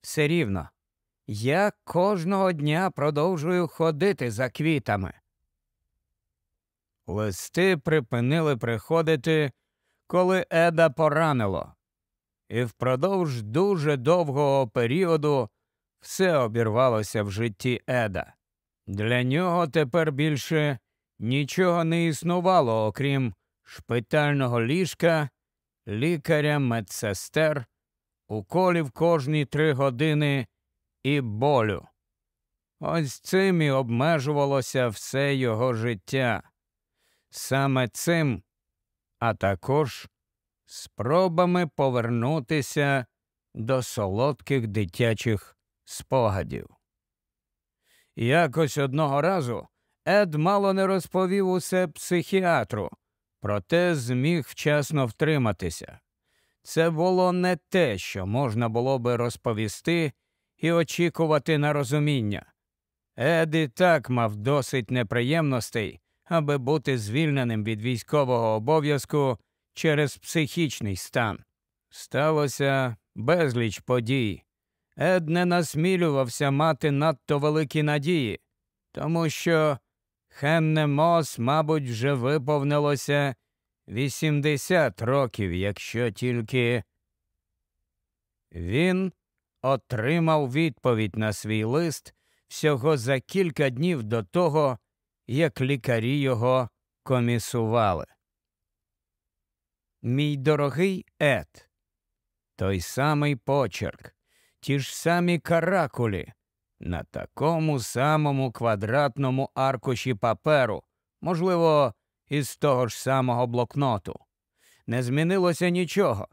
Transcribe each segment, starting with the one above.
все рівно. Я кожного дня продовжую ходити за квітами. Листи припинили приходити, коли Еда поранило, і впродовж дуже довгого періоду все обірвалося в житті Еда. Для нього тепер більше нічого не існувало, окрім шпитального ліжка, лікаря, медсестер, уколів кожні три години і болю. Ось цим і обмежувалося все його життя. Саме цим, а також спробами повернутися до солодких дитячих спогадів. Якось одного разу Ед мало не розповів усе психіатру, проте зміг вчасно втриматися. Це було не те, що можна було би розповісти і очікувати на розуміння. Ед і так мав досить неприємностей, аби бути звільненим від військового обов'язку через психічний стан. Сталося безліч подій. Ед не насмілювався мати надто великі надії, тому що Хенне Мос, мабуть, вже виповнилося 80 років, якщо тільки він отримав відповідь на свій лист всього за кілька днів до того, як лікарі його комісували. Мій дорогий Ед, той самий почерк, ті ж самі каракулі, на такому самому квадратному аркуші паперу, можливо, із того ж самого блокноту. Не змінилося нічого.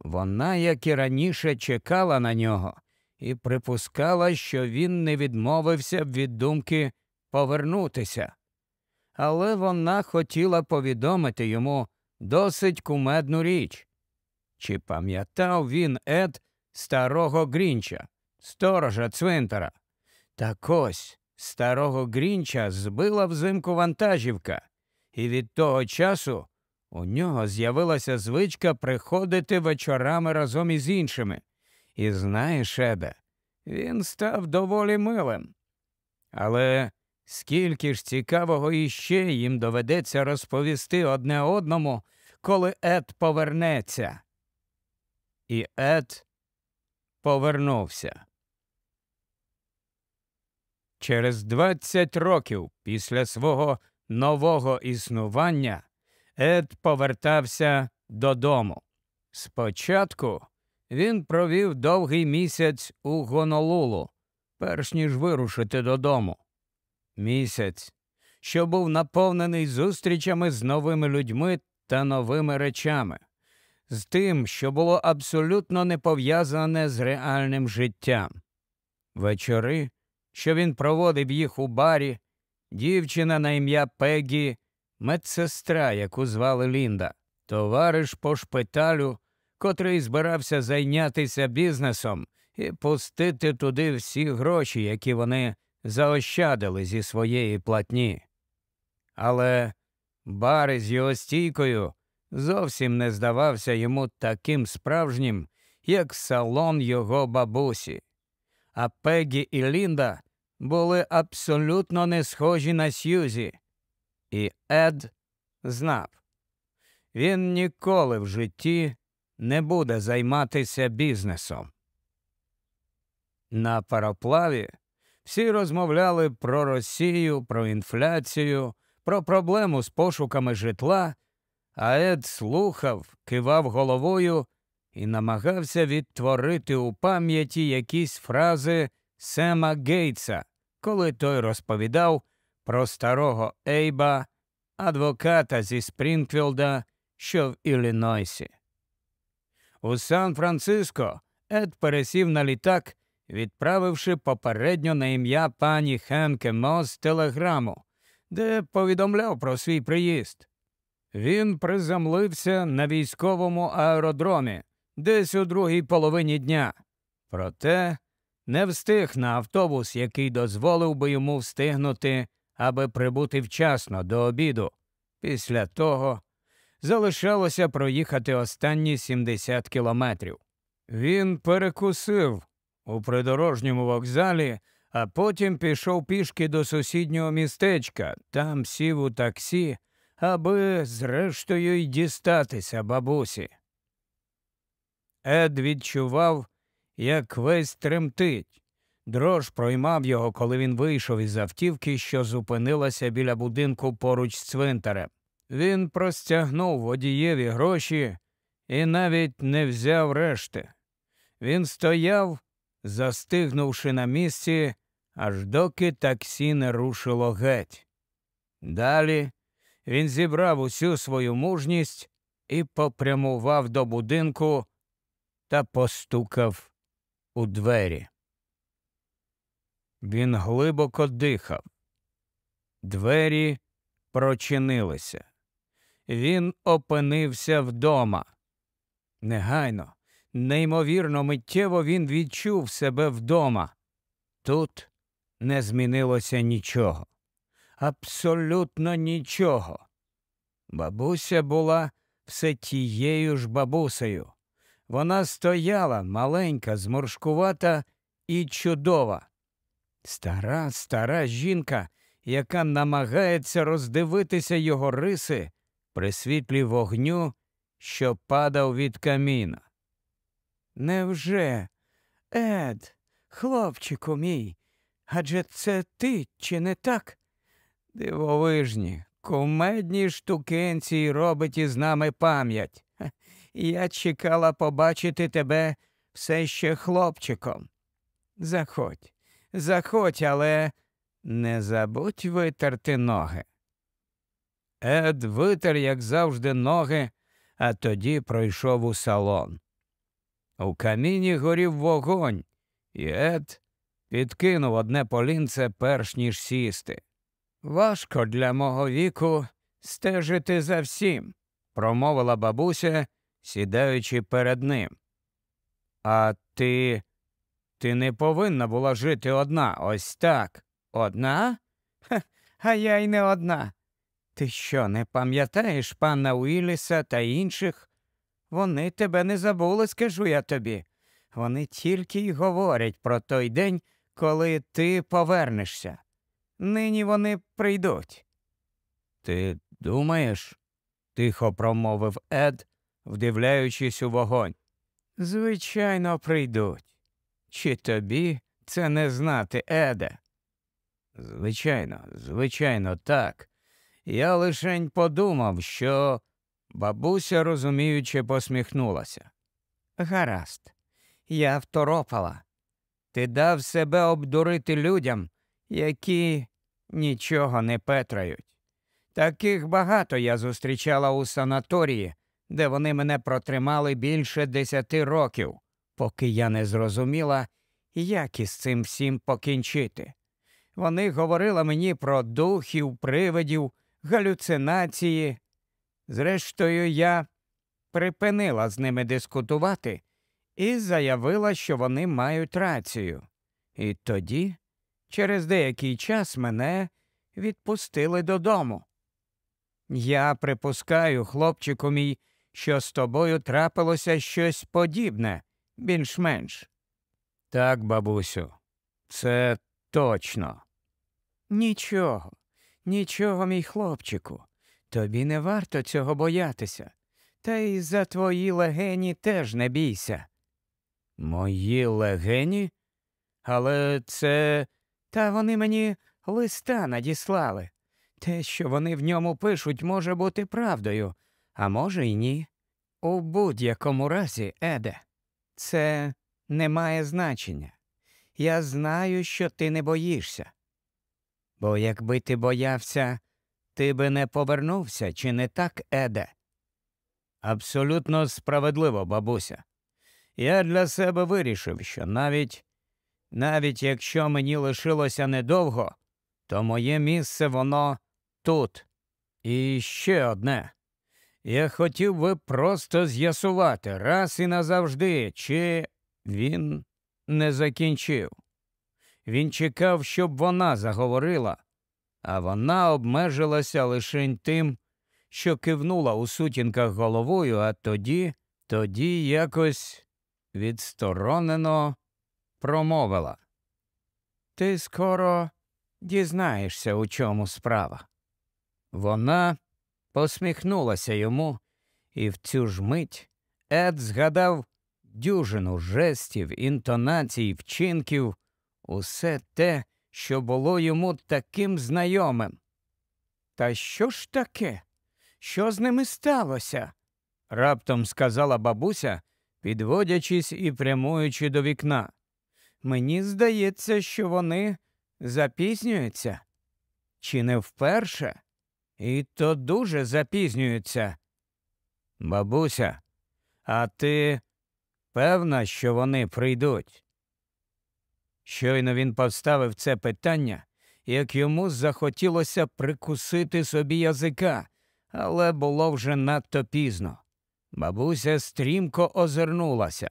Вона, як і раніше, чекала на нього і припускала, що він не відмовився б від думки повернутися. Але вона хотіла повідомити йому досить кумедну річ. Чи пам'ятав він Ед старого Грінча, сторожа цвинтара? Так ось старого Грінча збила взимку вантажівка, і від того часу у нього з'явилася звичка приходити вечорами разом із іншими. І знаєш, Еде, він став доволі милим. Але скільки ж цікавого іще їм доведеться розповісти одне одному, коли Ед повернеться. І Ед повернувся. Через 20 років після свого нового існування Ед повертався додому. Спочатку він провів довгий місяць у Гонолулу, перш ніж вирушити додому. Місяць, що був наповнений зустрічами з новими людьми та новими речами, з тим, що було абсолютно не пов'язане з реальним життям. Вечори, що він проводив їх у барі, дівчина на ім'я Пегі, медсестра, яку звали Лінда, товариш по шпиталю, котрий збирався зайнятися бізнесом і пустити туди всі гроші, які вони заощадили зі своєї платні. Але бар із його стійкою зовсім не здавався йому таким справжнім, як салон його бабусі. А Пегі і Лінда були абсолютно не схожі на Сьюзі. І Ед знав, він ніколи в житті не буде займатися бізнесом. На пароплаві всі розмовляли про Росію, про інфляцію, про проблему з пошуками житла, а Ед слухав, кивав головою і намагався відтворити у пам'яті якісь фрази Сема Гейтса, коли той розповідав про старого Ейба, адвоката зі Спрінгфілда, що в Іллінойсі. У Сан Франциско Ед пересів на літак, відправивши попередньо на ім'я пані Хенке Мос телеграму, де повідомляв про свій приїзд. Він приземлився на військовому аеродромі десь у другій половині дня, проте не встиг на автобус, який дозволив би йому встигнути, аби прибути вчасно до обіду. Після того залишалося проїхати останні 70 кілометрів. Він перекусив у придорожньому вокзалі, а потім пішов пішки до сусіднього містечка, там сів у таксі, аби, зрештою, й дістатися бабусі. Ед відчував, як весь тремтить. Дрож проймав його, коли він вийшов із автівки, що зупинилася біля будинку поруч з цвинтарем. Він простягнув водієві гроші і навіть не взяв решти. Він стояв, застигнувши на місці, аж доки таксі не рушило геть. Далі він зібрав усю свою мужність і попрямував до будинку та постукав у двері. Він глибоко дихав. Двері прочинилися. Він опинився вдома. Негайно, неймовірно, миттєво він відчув себе вдома. Тут не змінилося нічого. Абсолютно нічого. Бабуся була все тією ж бабусею. Вона стояла маленька, зморшкувата і чудова. Стара, стара жінка, яка намагається роздивитися його риси при світлі вогню, що падав від каміна. Невже, Ед, хлопчику мій, адже це ти, чи не так? Дивовижні, кумедні штукенці робить із нами пам'ять. Я чекала побачити тебе все ще хлопчиком. Заходь, заходь, але не забудь витерти ноги. Ед витер, як завжди, ноги, а тоді пройшов у салон. У каміні горів вогонь, і Ед підкинув одне полінце перш ніж сісти. Важко для мого віку стежити за всім, промовила бабуся, сідаючи перед ним. А ти. Ти не повинна була жити одна, ось так. Одна? Ха, а я й не одна. Ти що, не пам'ятаєш пана Уіліса та інших? Вони тебе не забули, скажу я тобі. Вони тільки й говорять про той день, коли ти повернешся. Нині вони прийдуть. Ти думаєш? тихо промовив Ед, вдивляючись у вогонь. Звичайно, прийдуть. Чи тобі це не знати, Еде? Звичайно, звичайно, так. Я лишень подумав, що бабуся розуміюче посміхнулася. Гаразд, я второпала. Ти дав себе обдурити людям, які нічого не петрають. Таких багато я зустрічала у санаторії, де вони мене протримали більше десяти років, поки я не зрозуміла, як із цим всім покінчити. Вони говорили мені про духів, привидів, галюцинації. Зрештою, я припинила з ними дискутувати і заявила, що вони мають рацію. І тоді, через деякий час, мене відпустили додому. Я припускаю, хлопчику мій, що з тобою трапилося щось подібне, більш-менш. Так, бабусю, це точно. Нічого, нічого, мій хлопчику. Тобі не варто цього боятися. Та й за твої легені теж не бійся. Мої легені? Але це. Та вони мені листа надіслали. Те, що вони в ньому пишуть, може бути правдою, а може й ні. У будь-якому разі, Еде, це не має значення. Я знаю, що ти не боїшся. Бо якби ти боявся, ти би не повернувся, чи не так, Еде? Абсолютно справедливо, бабуся. Я для себе вирішив, що навіть навіть якщо мені лишилося недовго, то моє місце воно тут. І ще одне. Я хотів би просто з'ясувати раз і назавжди, чи він не закінчив. Він чекав, щоб вона заговорила, а вона обмежилася лише тим, що кивнула у сутінках головою, а тоді, тоді якось відсторонено промовила. Ти скоро дізнаєшся, у чому справа. Вона посміхнулася йому, і в цю ж мить Ед згадав дюжину жестів, інтонацій, вчинків, усе те, що було йому таким знайомим. Та що ж таке? Що з ними сталося? раптом сказала бабуся, підводячись і прямуючи до вікна. Мені здається, що вони запізнюються. Чи не вперше? І то дуже запізнюються. Бабуся, а ти певна, що вони прийдуть? Щойно він поставив це питання, як йому захотілося прикусити собі язика, але було вже надто пізно. Бабуся стрімко озирнулася.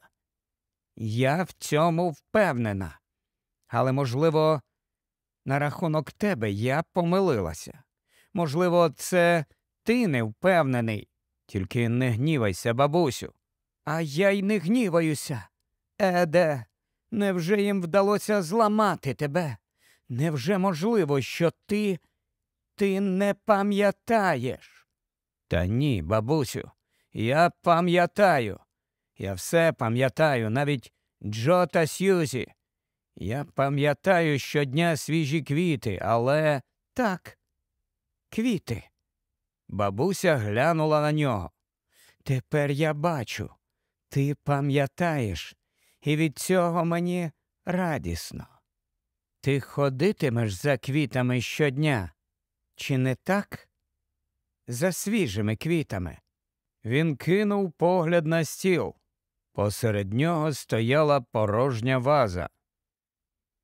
Я в цьому впевнена. Але, можливо, на рахунок тебе я помилилася. Можливо, це ти не впевнений. Тільки не гнівайся, бабусю. А я й не гніваюся. Еде, невже їм вдалося зламати тебе? Невже можливо, що ти ти не пам'ятаєш? Та ні, бабусю, я пам'ятаю. Я все пам'ятаю, навіть Джо та Сьюзі. Я пам'ятаю щодня свіжі квіти, але так, квіти. Бабуся глянула на нього. Тепер я бачу, ти пам'ятаєш, і від цього мені радісно. Ти ходитимеш за квітами щодня, чи не так? За свіжими квітами. Він кинув погляд на стіл. Посеред нього стояла порожня ваза.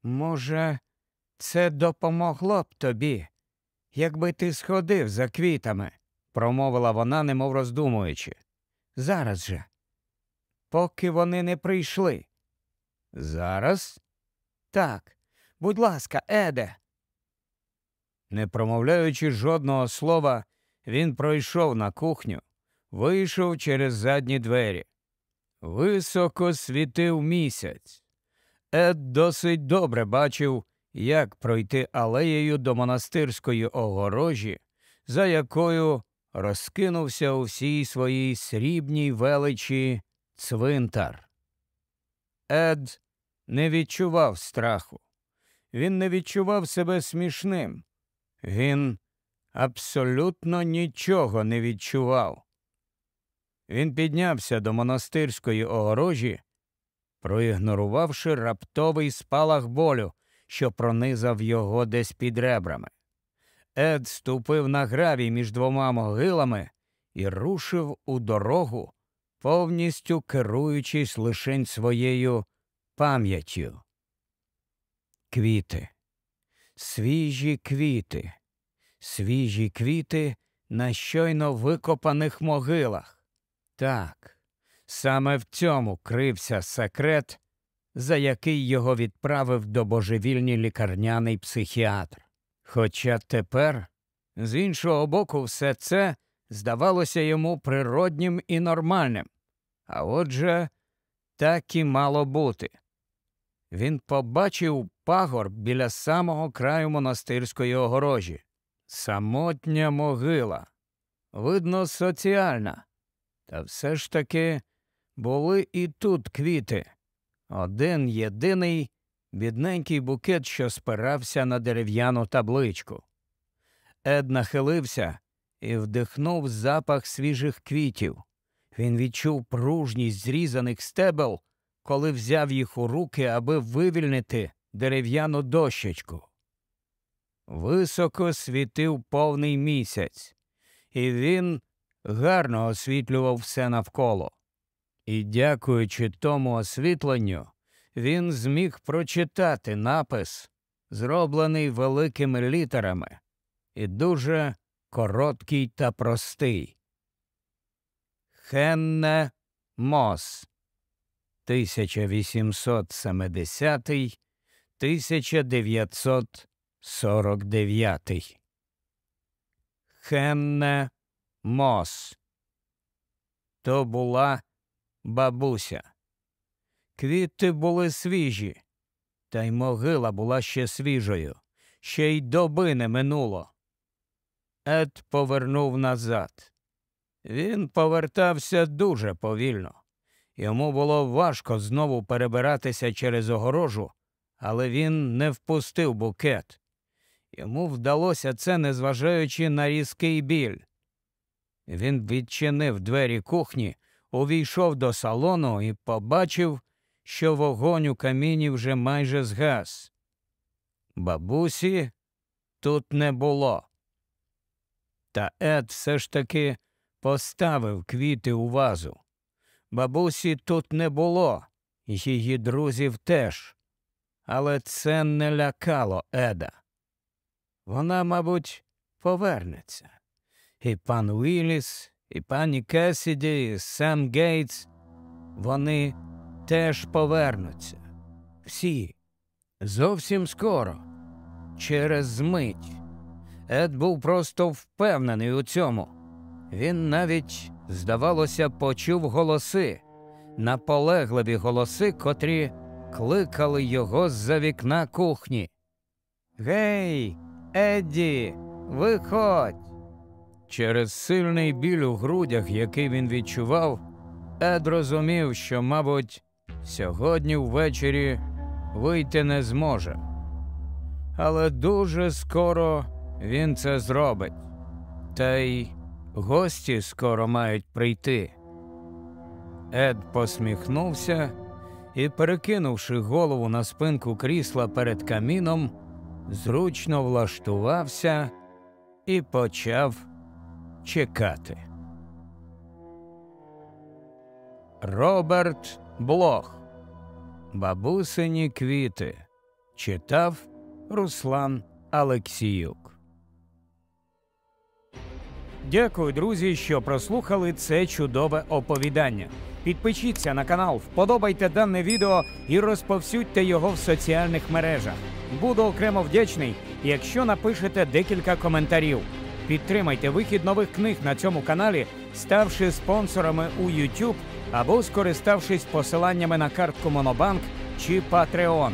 Може, це допомогло б тобі, якби ти сходив за квітами, промовила вона, немов роздумуючи. Зараз же, поки вони не прийшли. Зараз? Так, будь ласка, Еде. Не промовляючи жодного слова, він пройшов на кухню, вийшов через задні двері. Високо світив місяць. Ед досить добре бачив, як пройти алеєю до монастирської огорожі, за якою розкинувся у всій своїй срібній величі цвинтар. Ед не відчував страху. Він не відчував себе смішним. Він абсолютно нічого не відчував. Він піднявся до монастирської огорожі, проігнорувавши раптовий спалах болю, що пронизав його десь під ребрами. Ед ступив на гравій між двома могилами і рушив у дорогу, повністю керуючись лишень своєю пам'яттю. Квіти, свіжі квіти, свіжі квіти на щойно викопаних могилах. Так, саме в цьому крився секрет, за який його відправив до божевільні лікарняний психіатр. Хоча тепер, з іншого боку, все це здавалося йому природнім і нормальним, а отже, так і мало бути. Він побачив пагорб біля самого краю монастирської огорожі. Самотня могила, видно, соціальна. Та все ж таки були і тут квіти. Один єдиний бідненький букет, що спирався на дерев'яну табличку. Ед нахилився і вдихнув запах свіжих квітів. Він відчув пружність зрізаних стебел, коли взяв їх у руки, аби вивільнити дерев'яну дощечку. Високо світив повний місяць, і він гарно освітлював все навколо. І, дякуючи тому освітленню, він зміг прочитати напис, зроблений великими літерами, і дуже короткий та простий. Хенне Мос 1870 1949 Хенне Мос. То була бабуся. Квіти були свіжі, Та й могила була ще свіжою, ще й доби не минуло. Ед повернув назад. Він повертався дуже повільно. Йому було важко знову перебиратися через огорожу, але він не впустив букет. Йому вдалося це, незважаючи на різкий біль. Він відчинив двері кухні, увійшов до салону і побачив, що вогонь у каміні вже майже згас. Бабусі тут не було. Та Ед все ж таки поставив квіти у вазу. Бабусі тут не було, її друзів теж. Але це не лякало Еда. Вона, мабуть, повернеться. І пан Уілліс, і пані Кесіді, і Сем Гейтс. Вони теж повернуться. Всі. Зовсім скоро. Через мить. Ед був просто впевнений у цьому. Він навіть, здавалося, почув голоси, наполегливі голоси, котрі кликали його з-за вікна кухні. Гей, Едді, виходь. Через сильний біль у грудях, який він відчував, Ед розумів, що, мабуть, сьогодні ввечері вийти не зможе. Але дуже скоро він це зробить. Та й гості скоро мають прийти. Ед посміхнувся і, перекинувши голову на спинку крісла перед каміном, зручно влаштувався і почав чекати. Роберт Блох. Бабусині квіти. Читав Руслан Алексіюк. Дякую, друзі, що прослухали це чудове оповідання. Підпишіться на канал, вподобайте дане відео і розповсюдьте його в соціальних мережах. Буду окремо вдячний, якщо напишете декілька коментарів. Підтримайте вихід нових книг на цьому каналі, ставши спонсорами у YouTube або скориставшись посиланнями на картку Монобанк чи Patreon.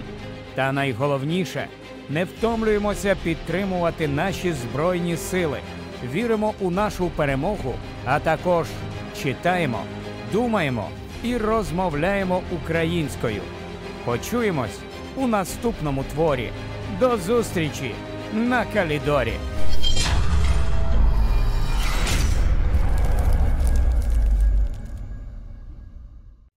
Та найголовніше не втомлюємося підтримувати наші збройні сили. Віримо у нашу перемогу, а також читаємо, думаємо і розмовляємо українською. Почуємось у наступному творі. До зустрічі на Калідорі!